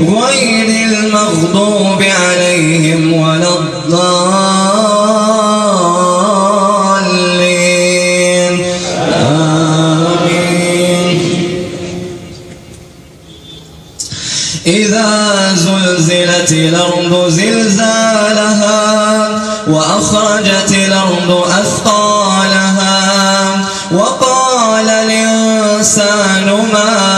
غير المغضوب عليهم ولا الضالين. آمين. إذا زلزلت الأرض زلزالها وأخرجت الأرض أثقالها وقال الإنسان ما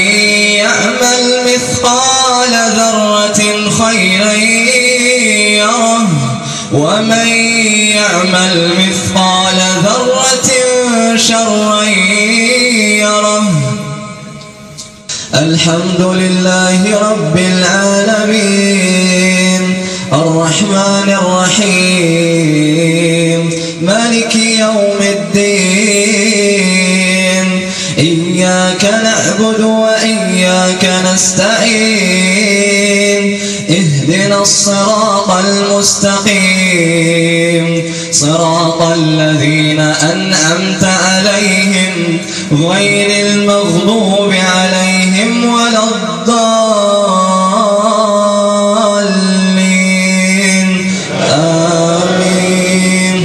ومن يعمل مثقال ذرة شرا يره الحمد لله رب العالمين الرحمن الرحيم مالك يوم الدين إياك نعبد وإياك نستعين اهدنا الصراط المستقيم. صراط الذين أنعمت عليهم غير المغضوب عليهم ولا الضالين. آمين.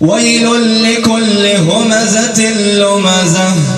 ويل لكل همزة لمزة.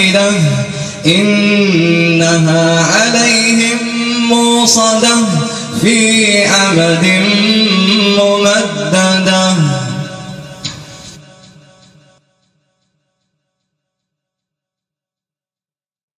واحدة إنها عليهم موصدة في أمد ممدد